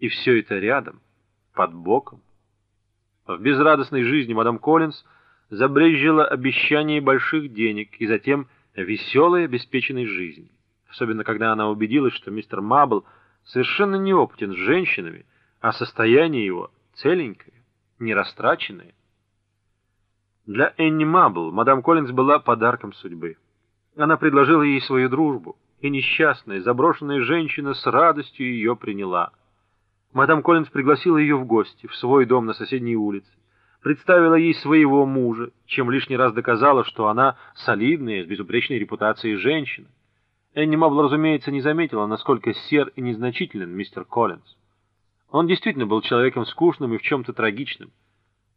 И все это рядом, под боком. В безрадостной жизни мадам Коллинз забрезжило обещание больших денег и затем веселой обеспеченной жизни. Особенно, когда она убедилась, что мистер Мабл совершенно неопытен с женщинами, а состояние его целенькое, нерастраченное. Для Энни Мабл мадам Коллинз была подарком судьбы. Она предложила ей свою дружбу, и несчастная, заброшенная женщина с радостью ее приняла. Мадам Коллинз пригласила ее в гости, в свой дом на соседней улице, представила ей своего мужа, чем лишний раз доказала, что она солидная, с безупречной репутацией женщина. Энни Мабл, разумеется, не заметила, насколько сер и незначителен мистер Коллинз. Он действительно был человеком скучным и в чем-то трагичным.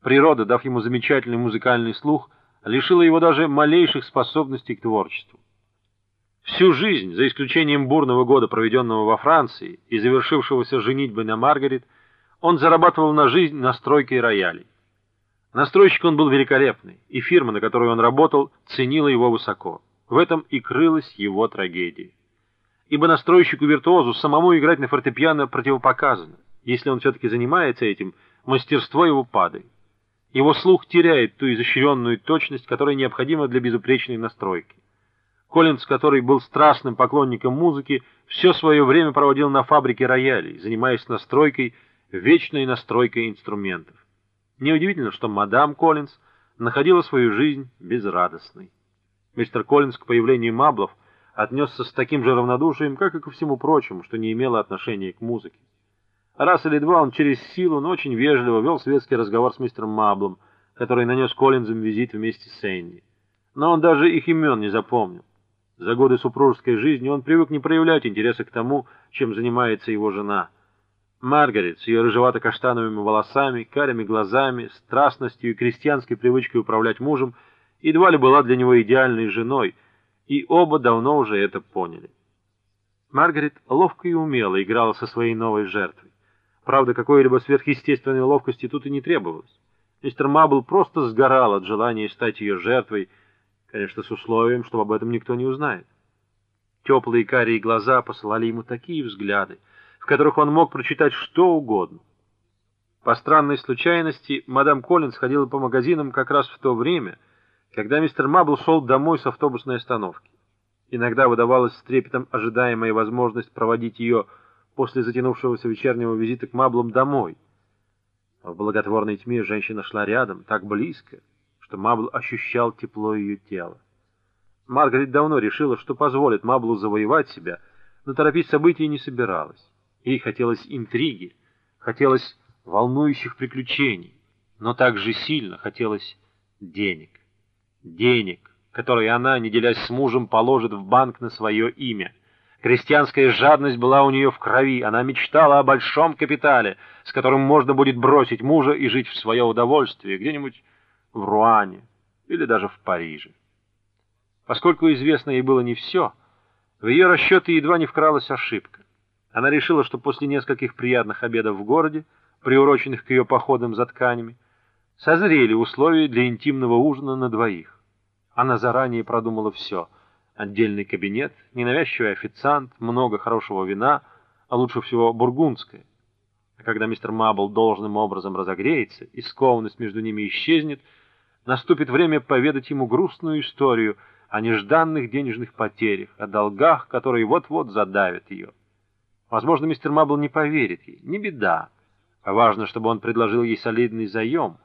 Природа, дав ему замечательный музыкальный слух, лишила его даже малейших способностей к творчеству. Всю жизнь, за исключением бурного года, проведенного во Франции и завершившегося женитьбой на Маргарет, он зарабатывал на жизнь настройкой роялей. Настройщик он был великолепный, и фирма, на которой он работал, ценила его высоко. В этом и крылась его трагедия. Ибо настройщику-виртуозу самому играть на фортепиано противопоказано. Если он все-таки занимается этим, мастерство его падает. Его слух теряет ту изощренную точность, которая необходима для безупречной настройки. Коллинз, который был страстным поклонником музыки, все свое время проводил на фабрике роялей, занимаясь настройкой, вечной настройкой инструментов. Неудивительно, что мадам Коллинз находила свою жизнь безрадостной. Мистер Коллинз к появлению Маблов отнесся с таким же равнодушием, как и ко всему прочему, что не имело отношения к музыке. Раз или два он через силу, но очень вежливо вел светский разговор с мистером Маблом, который нанес Коллинзам визит вместе с Энди. Но он даже их имен не запомнил. За годы супружеской жизни он привык не проявлять интереса к тому, чем занимается его жена. Маргарет с ее рыжевато-каштановыми волосами, карими глазами, страстностью и крестьянской привычкой управлять мужем едва ли была для него идеальной женой, и оба давно уже это поняли. Маргарет ловко и умело играла со своей новой жертвой. Правда, какой-либо сверхъестественной ловкости тут и не требовалось. Мистер Мабл просто сгорал от желания стать ее жертвой, Конечно, с условием, что об этом никто не узнает. Теплые карие глаза посылали ему такие взгляды, в которых он мог прочитать что угодно. По странной случайности, мадам Коллинз ходила по магазинам как раз в то время, когда мистер Мабл шел домой с автобусной остановки. Иногда выдавалась с трепетом ожидаемая возможность проводить ее после затянувшегося вечернего визита к Маблам домой. В благотворной тьме женщина шла рядом, так близко, что Мабл ощущал тепло ее тела. Маргарет давно решила, что позволит Маблу завоевать себя, но торопить события не собиралась. Ей хотелось интриги, хотелось волнующих приключений, но также сильно хотелось денег. Денег, которые она, не делясь с мужем, положит в банк на свое имя. Крестьянская жадность была у нее в крови, она мечтала о большом капитале, с которым можно будет бросить мужа и жить в свое удовольствие где-нибудь в Руане или даже в Париже. Поскольку известно ей было не все, в ее расчеты едва не вкралась ошибка. Она решила, что после нескольких приятных обедов в городе, приуроченных к ее походам за тканями, созрели условия для интимного ужина на двоих. Она заранее продумала все. Отдельный кабинет, ненавязчивый официант, много хорошего вина, а лучше всего бургундское. А когда мистер Мабл должным образом разогреется и скованность между ними исчезнет, наступит время поведать ему грустную историю о нежданных денежных потерях, о долгах, которые вот-вот задавят ее. Возможно, мистер Мабл не поверит ей. Не беда. Важно, чтобы он предложил ей солидный заем.